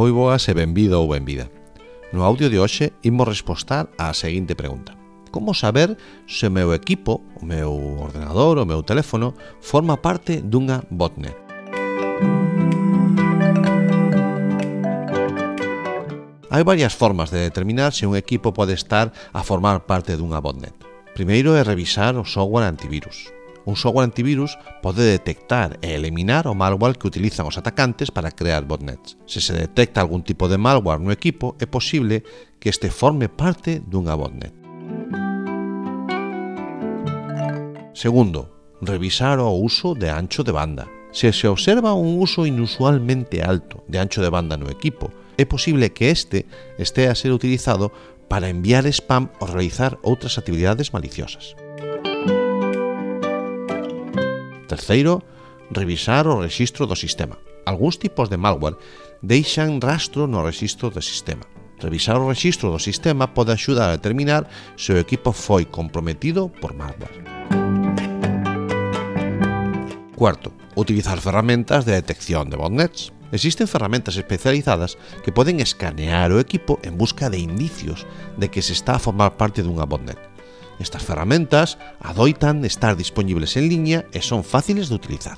Moi boas e benvido ou benvida. No audio de hoxe imos respostar á seguinte pregunta. Como saber se o meu equipo, o meu ordenador, o meu teléfono forma parte dunha botnet? Hai varias formas de determinar se un equipo pode estar a formar parte dunha botnet. Primeiro é revisar o software antivirus un software antivirus pode detectar e eliminar o malware que utilizan os atacantes para crear botnets. Se se detecta algún tipo de malware no equipo, é posible que este forme parte dunha botnet. Segundo, revisar o uso de ancho de banda. Se se observa un uso inusualmente alto de ancho de banda no equipo, é posible que este estea a ser utilizado para enviar spam ou realizar outras actividades maliciosas. Terceiro, revisar o rexistro do sistema. Algúns tipos de malware deixan rastro no rexistro do sistema. Revisar o rexistro do sistema pode axudar a determinar se o equipo foi comprometido por malware. Cuarto, utilizar ferramentas de detección de botnets. Existen ferramentas especializadas que poden escanear o equipo en busca de indicios de que se está a formar parte dunha botnet Estas ferramentas adoitan estar dispoñibles en liña e son fáciles de utilizar.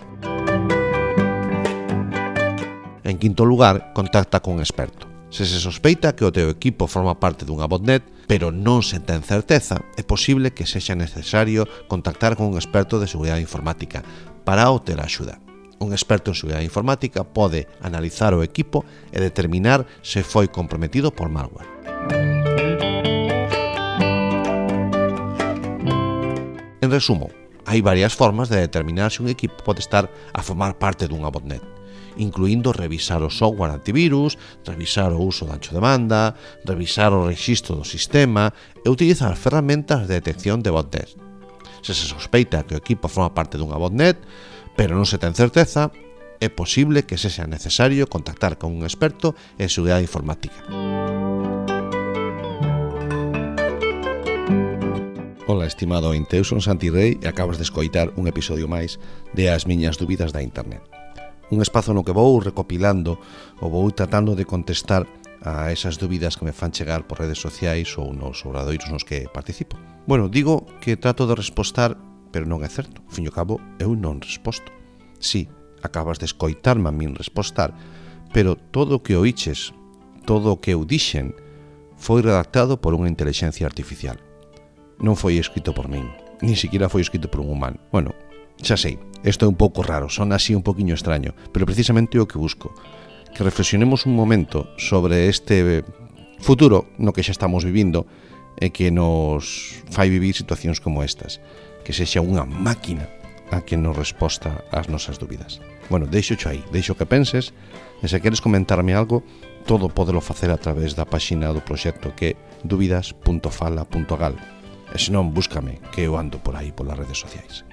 En quinto lugar, contacta con un experto. Se se sospeita que o teu equipo forma parte dunha botnet, pero non se ten certeza, é posible que sexa necesario contactar con un experto de seguridade informática para obter axuda. Un experto en seguridade informática pode analizar o equipo e determinar se foi comprometido por malware. En resumo, hai varias formas de determinar se un equipo pode estar a formar parte dunha botnet, incluindo revisar o software antivirus, revisar o uso de ancho de banda, revisar o registro do sistema e utilizar ferramentas de detección de botnets. Se se sospeita que o equipo forma parte dunha botnet, pero non se ten certeza, é posible que se sea necesario contactar con un experto en seguridade informática. Ola, estimado ointe, eu son Santi Rey e acabas de escoitar un episodio máis de As miñas dúbidas da internet. Un espazo no que vou recopilando ou vou tratando de contestar a esas dúbidas que me fan chegar por redes sociais ou nos obradoiros nos que participo. Bueno, digo que trato de respostar, pero non é certo. Fin e cabo, eu non resposto. Si, sí, acabas de escoitarme a min respostar, pero todo o que oiches, todo o que eu dixen, foi redactado por unha inteligencia artificial non foi escrito por min, ni siquiera foi escrito por un humano. Bueno, xa sei, isto é un pouco raro, son así un poquinho extraño, pero precisamente o que busco, que reflexionemos un momento sobre este futuro no que xa estamos vivindo e que nos fai vivir situacións como estas, que sexa unha máquina a que nos resposta ás nosas dúbidas. Bueno, deixo aí, deixo que penses, e se queres comentarme algo, todo podelo facer a través da páxina do proxecto que é dúbidas.fala.gal. E senón, búscame, que eu ando por aí polas redes sociais.